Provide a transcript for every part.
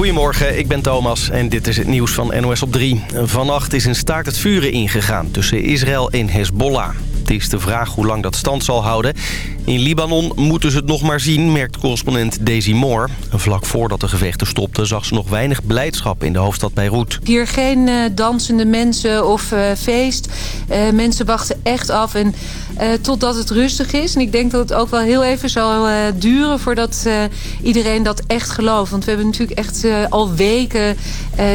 Goedemorgen, ik ben Thomas en dit is het nieuws van NOS op 3. Vannacht is een staakt het vuren ingegaan tussen Israël en Hezbollah. Het is de vraag hoe lang dat stand zal houden. In Libanon moeten ze het nog maar zien, merkt correspondent Daisy Moore. Vlak voordat de gevechten stopten zag ze nog weinig blijdschap in de hoofdstad Beirut. Hier geen uh, dansende mensen of uh, feest. Uh, mensen wachten echt af en totdat het rustig is. En ik denk dat het ook wel heel even zal duren voordat iedereen dat echt gelooft. Want we hebben natuurlijk echt al weken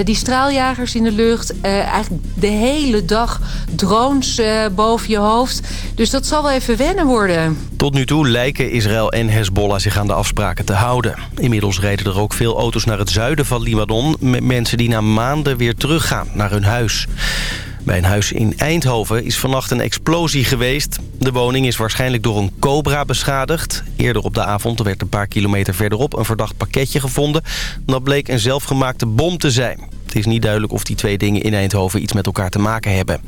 die straaljagers in de lucht. eigenlijk de hele dag drones boven je hoofd. Dus dat zal wel even wennen worden. Tot nu toe lijken Israël en Hezbollah zich aan de afspraken te houden. Inmiddels rijden er ook veel auto's naar het zuiden van Libanon... met mensen die na maanden weer teruggaan naar hun huis. Bij een huis in Eindhoven is vannacht een explosie geweest. De woning is waarschijnlijk door een cobra beschadigd. Eerder op de avond werd een paar kilometer verderop een verdacht pakketje gevonden. Dat bleek een zelfgemaakte bom te zijn. Het is niet duidelijk of die twee dingen in Eindhoven iets met elkaar te maken hebben.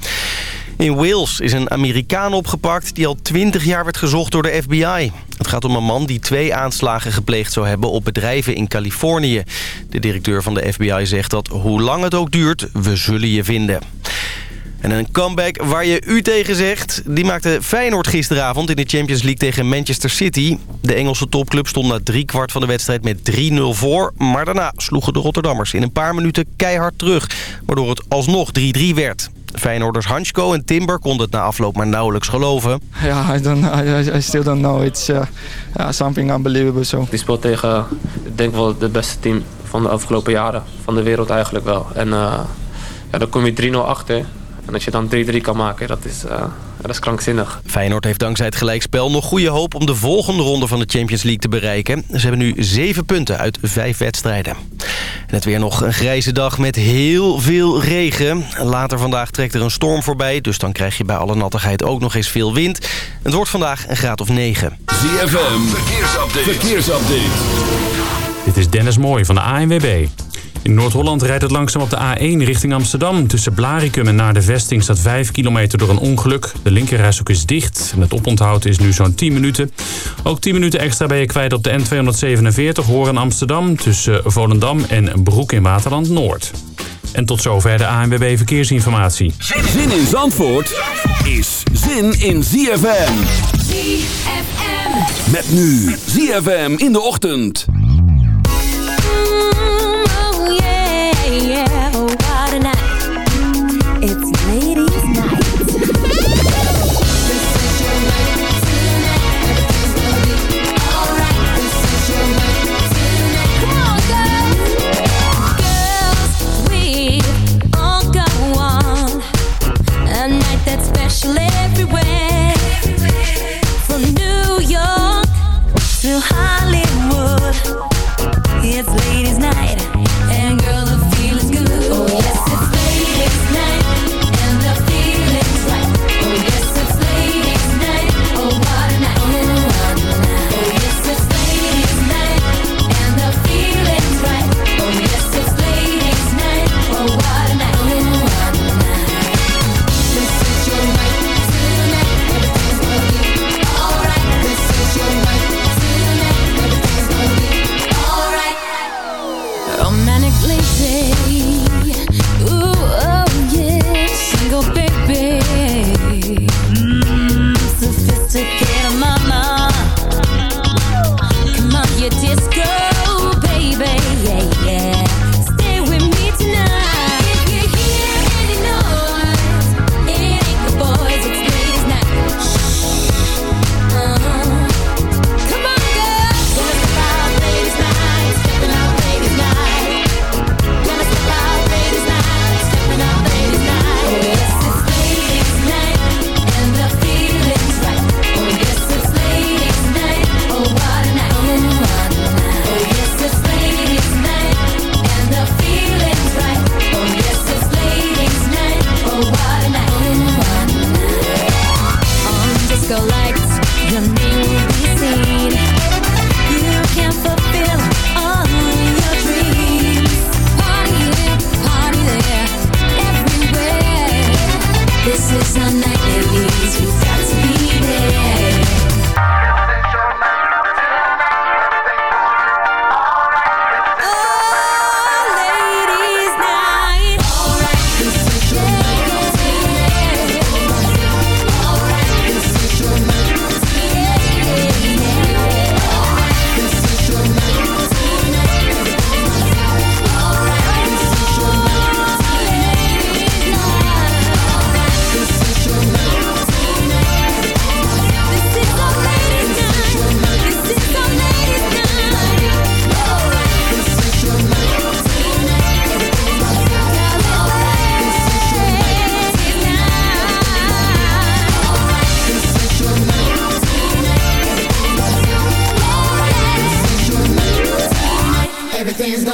In Wales is een Amerikaan opgepakt die al 20 jaar werd gezocht door de FBI. Het gaat om een man die twee aanslagen gepleegd zou hebben op bedrijven in Californië. De directeur van de FBI zegt dat hoe lang het ook duurt, we zullen je vinden. En een comeback waar je u tegen zegt. Die maakte Feyenoord gisteravond in de Champions League tegen Manchester City. De Engelse topclub stond na drie kwart van de wedstrijd met 3-0 voor. Maar daarna sloegen de Rotterdammers in een paar minuten keihard terug. Waardoor het alsnog 3-3 werd. Feyenoorders Hansko en Timber konden het na afloop maar nauwelijks geloven. Ja, I, don't, I, I still don't know. It's uh, yeah, something unbelievable. So. Die speelt tegen, ik denk wel, het beste team van de afgelopen jaren. Van de wereld eigenlijk wel. En uh, ja, dan kom je 3-0 achter. En als je dan 3-3 kan maken, dat is, uh, dat is krankzinnig. Feyenoord heeft dankzij het gelijkspel nog goede hoop om de volgende ronde van de Champions League te bereiken. Ze hebben nu zeven punten uit vijf wedstrijden. En het weer nog een grijze dag met heel veel regen. Later vandaag trekt er een storm voorbij, dus dan krijg je bij alle nattigheid ook nog eens veel wind. Het wordt vandaag een graad of 9. ZFM, verkeersupdate. verkeersupdate. Dit is Dennis Mooij van de ANWB. In Noord-Holland rijdt het langzaam op de A1 richting Amsterdam. Tussen Blaricum en naar de vesting staat 5 kilometer door een ongeluk. De linkerrijstrook is dicht en het oponthoud is nu zo'n 10 minuten. Ook 10 minuten extra ben je kwijt op de N247 Horen Amsterdam... tussen Volendam en Broek in Waterland Noord. En tot zover de ANWB Verkeersinformatie. Zin in Zandvoort is zin in ZFM. ZFM. Met nu ZFM in de ochtend.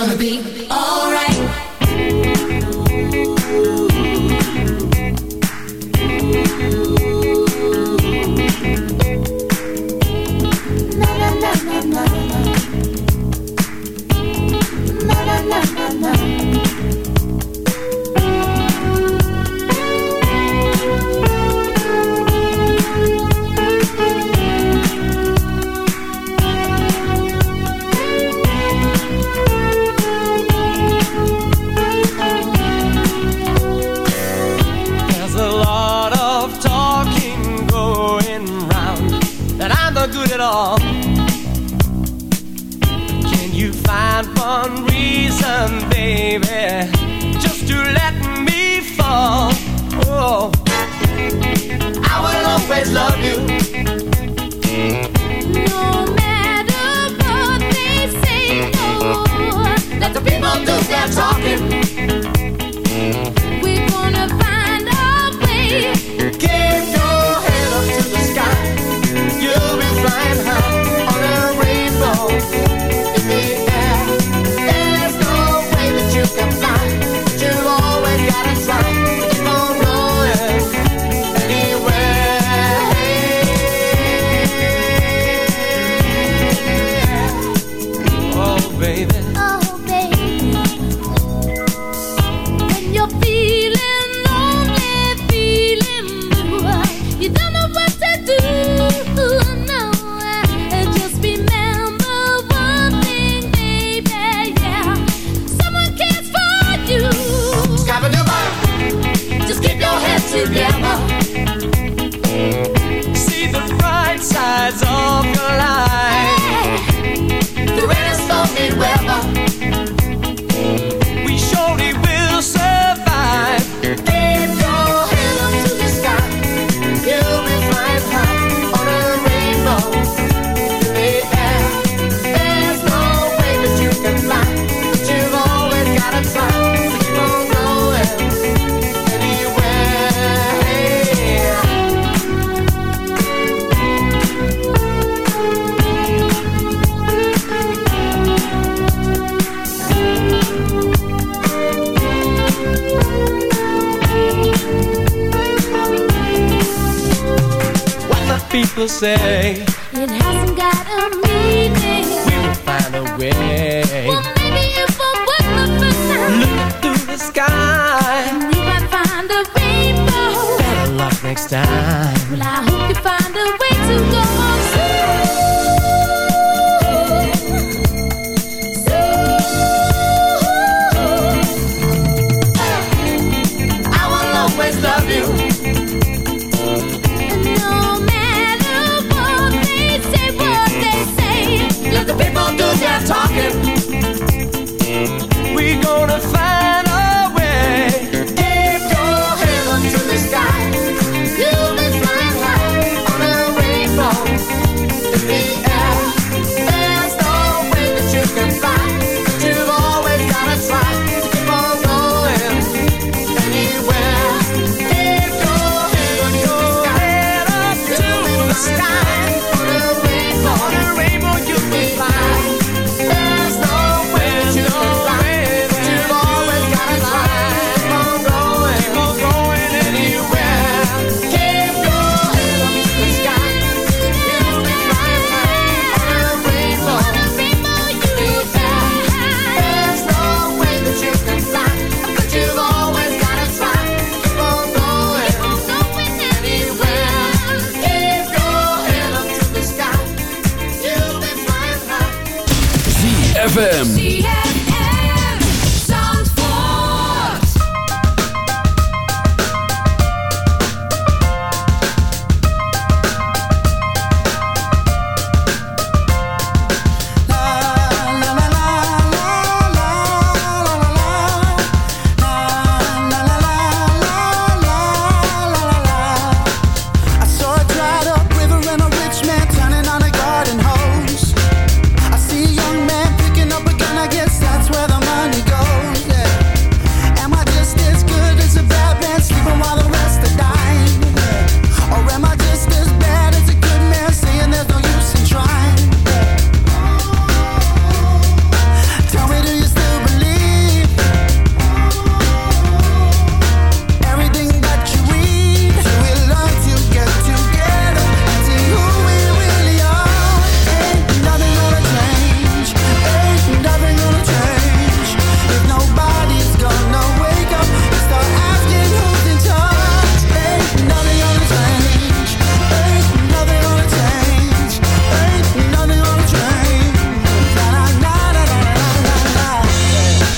on the beat. people say. It hasn't got a meaning. We will find a way. Well, maybe if I work the first time. Look through the sky. And we might find a rainbow. Better luck next time. Well, I hope you find a way to go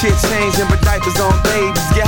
shit changing, but diapers on babies. Get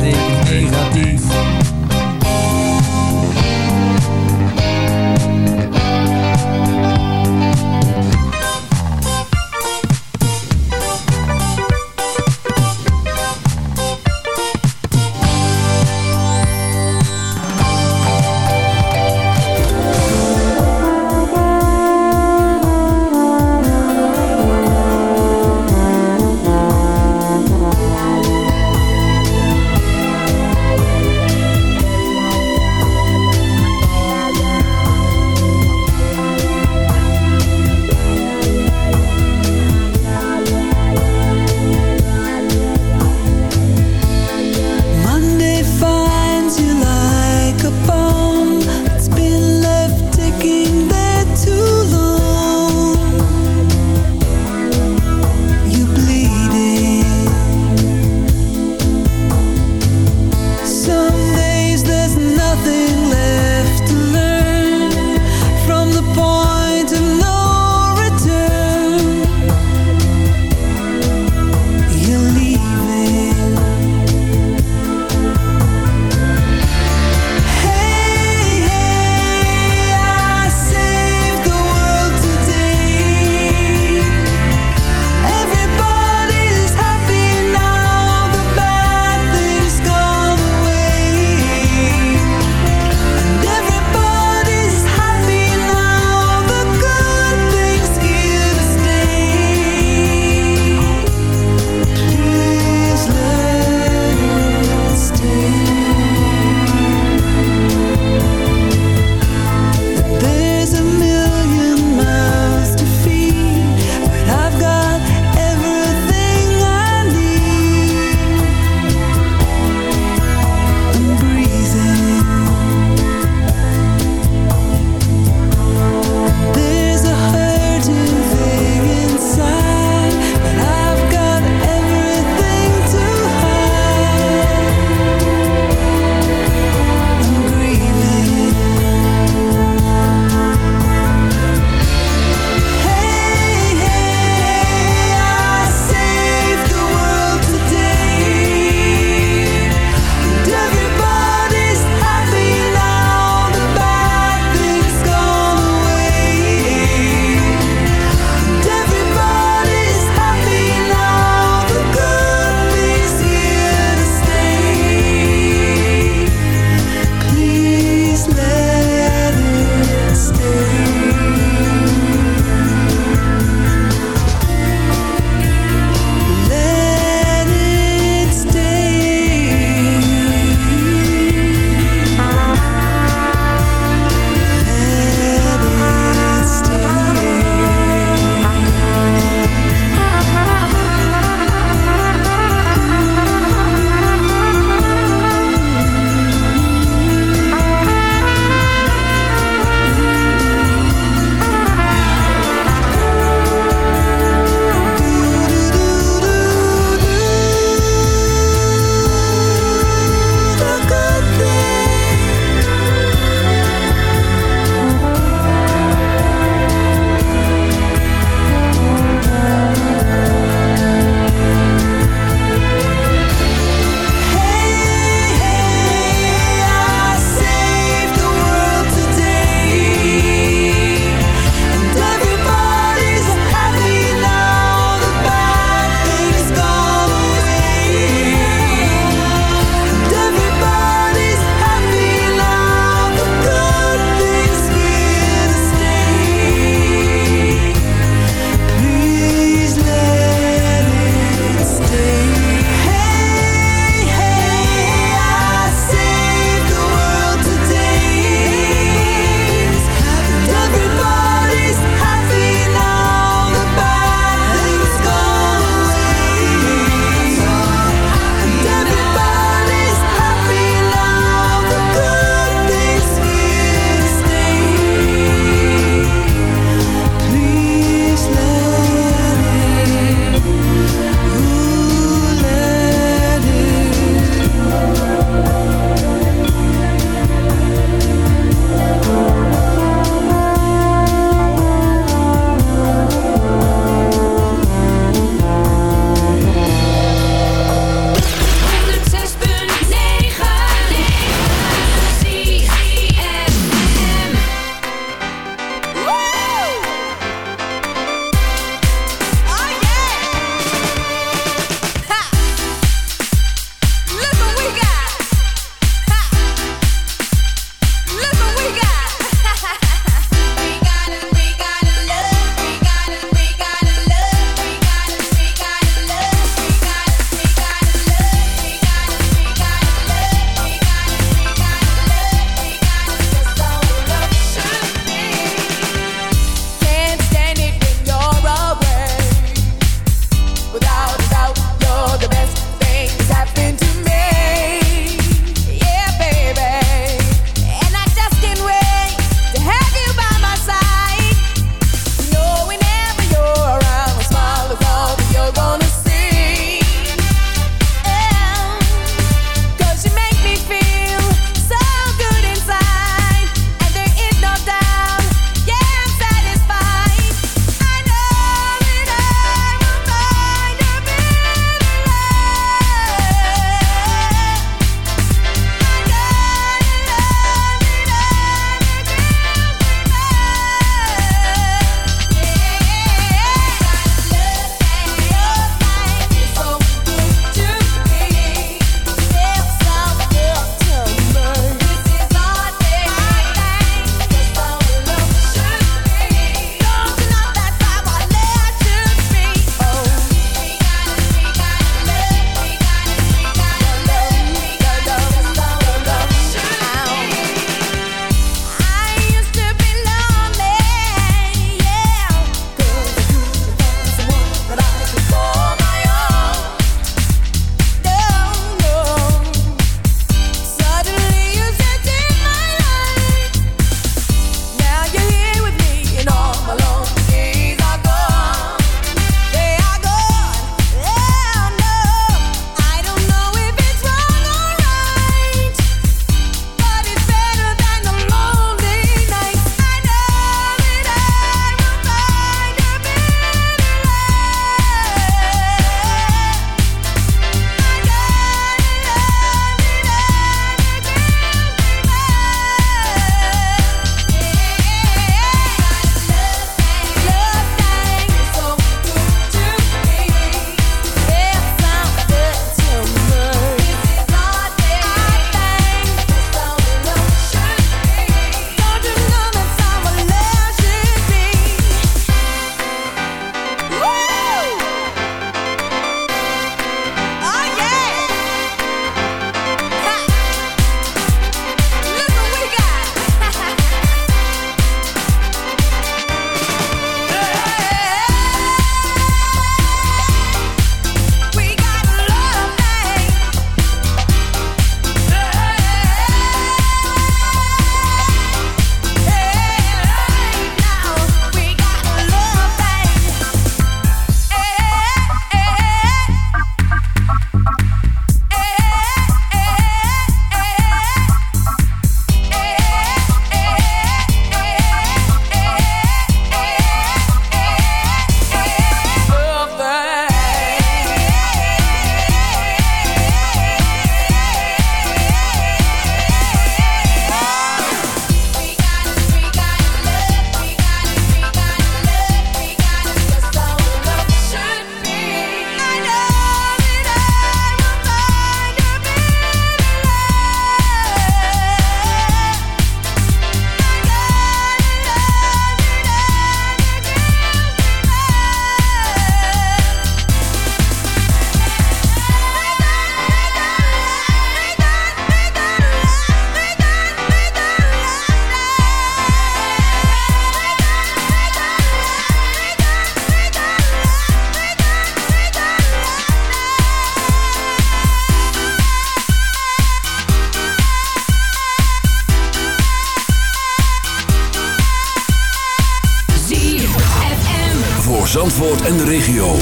En de regio.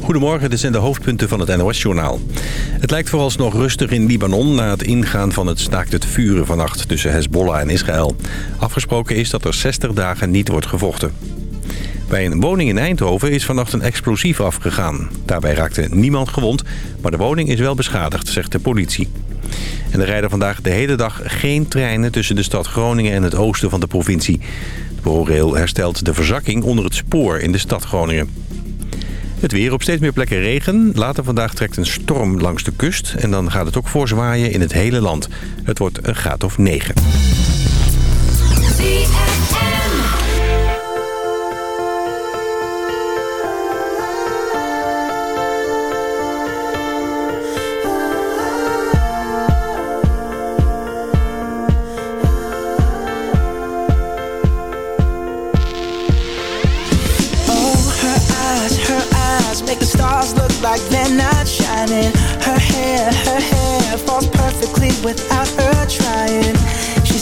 Goedemorgen, dit zijn de hoofdpunten van het NOS-journaal. Het lijkt vooralsnog rustig in Libanon na het ingaan van het staakt het vuren vannacht tussen Hezbollah en Israël. Afgesproken is dat er 60 dagen niet wordt gevochten. Bij een woning in Eindhoven is vannacht een explosief afgegaan. Daarbij raakte niemand gewond, maar de woning is wel beschadigd, zegt de politie. En er rijden vandaag de hele dag geen treinen tussen de stad Groningen en het oosten van de provincie. ProRail herstelt de verzakking onder het spoor in de stad Groningen. Het weer op steeds meer plekken regen. Later vandaag trekt een storm langs de kust. En dan gaat het ook voorzwaaien in het hele land. Het wordt een graad of 9.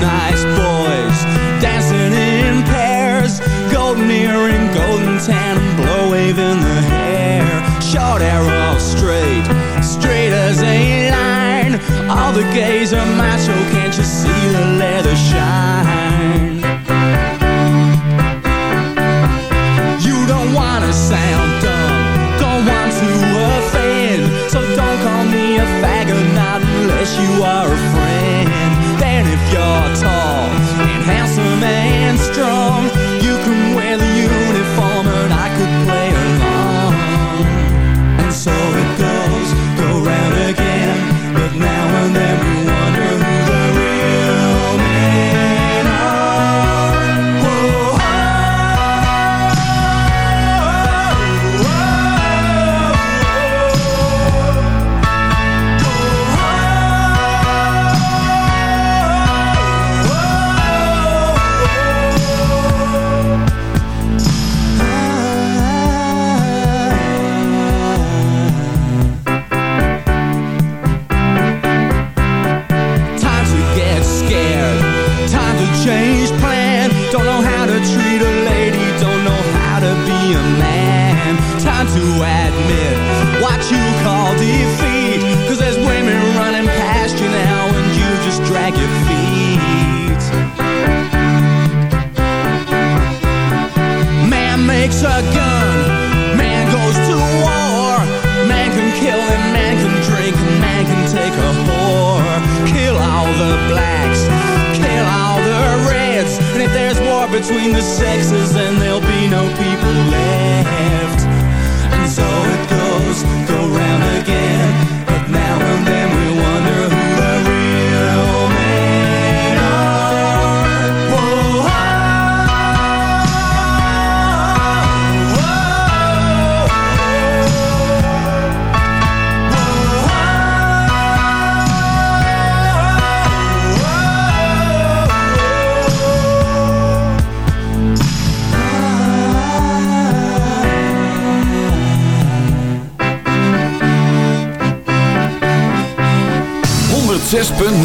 nice boys dancing in pairs, golden earring, golden tan, and blow wave in the hair. Short hair straight, straight as a line. All the gays are macho, can't you see the leather shine?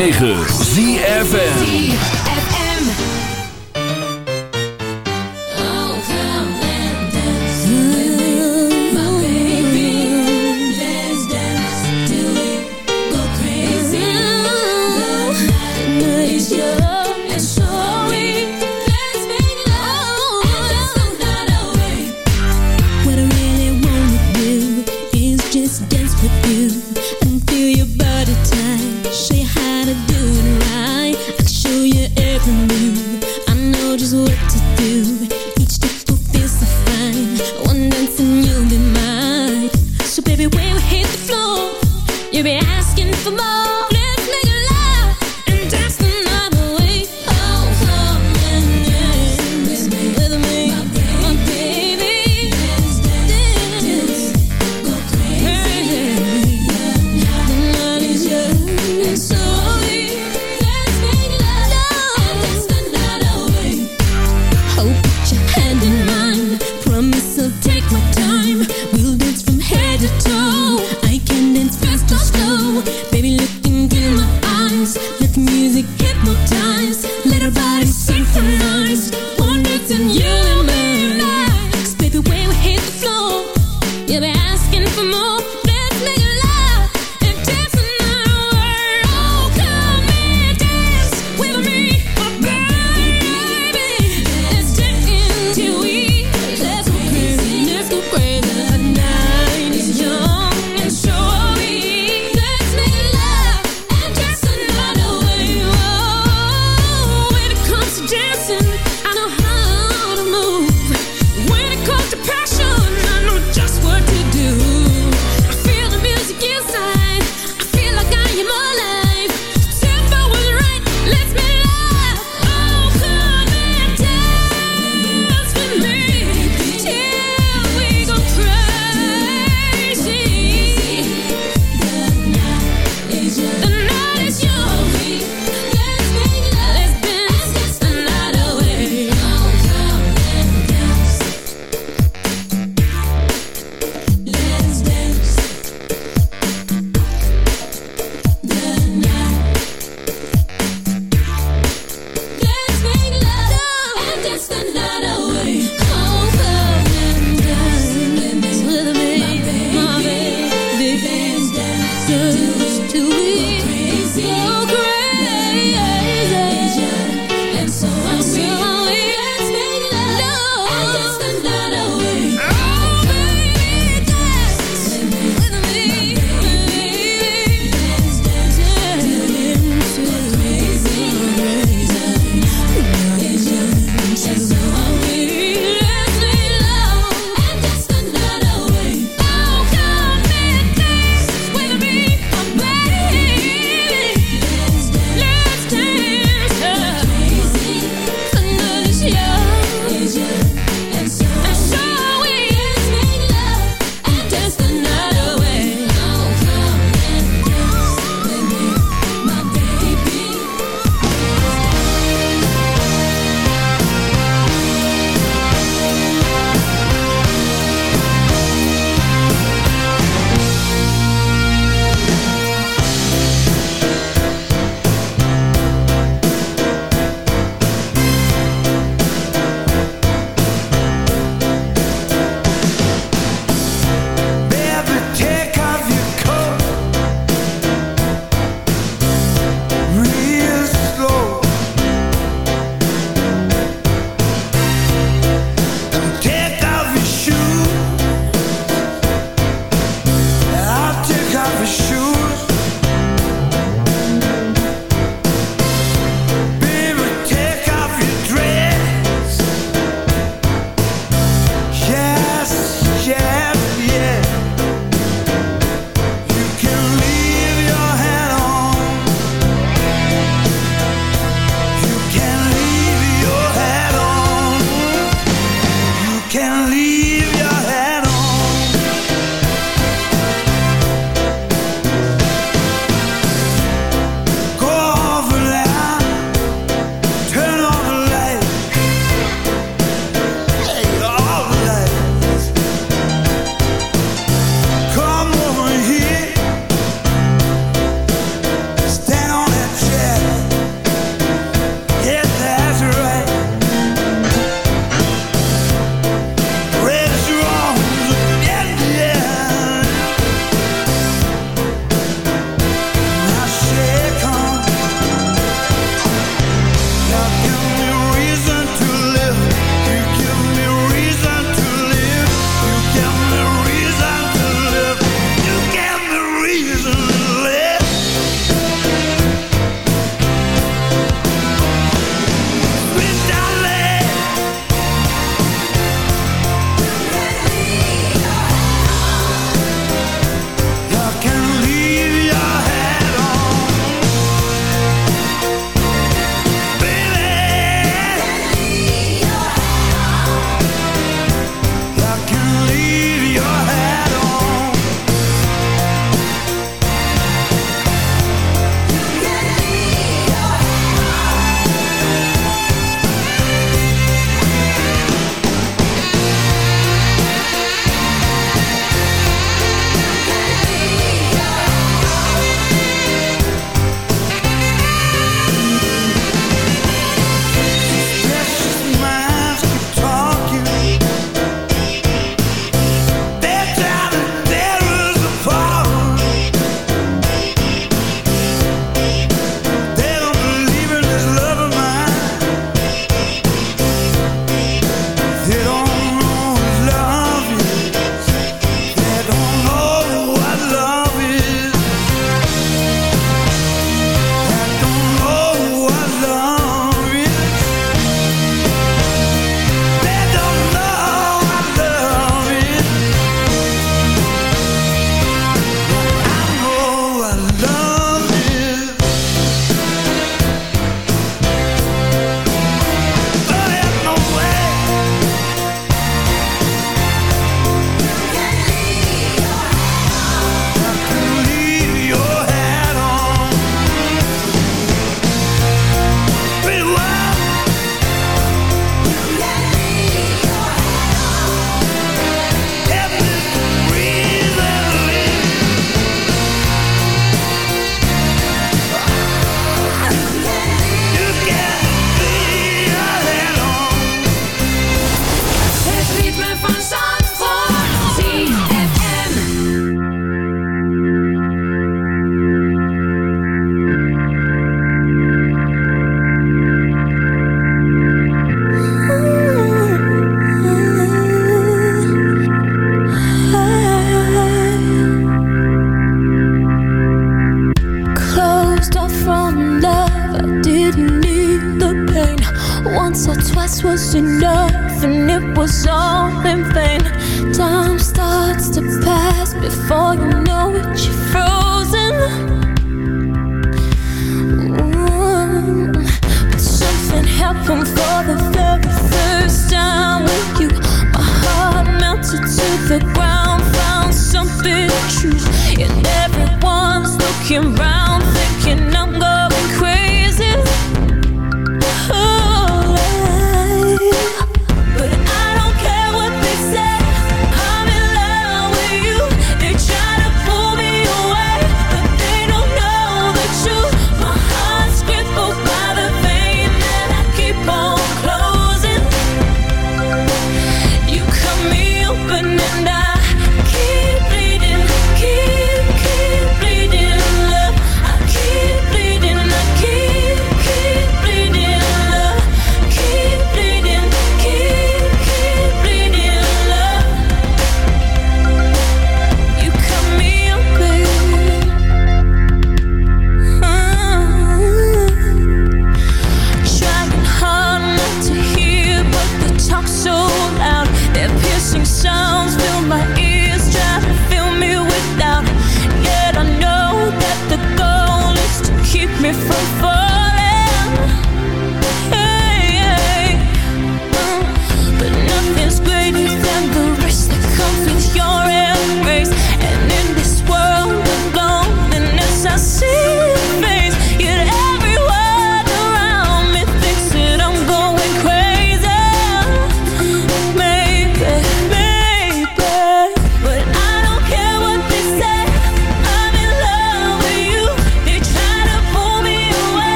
9.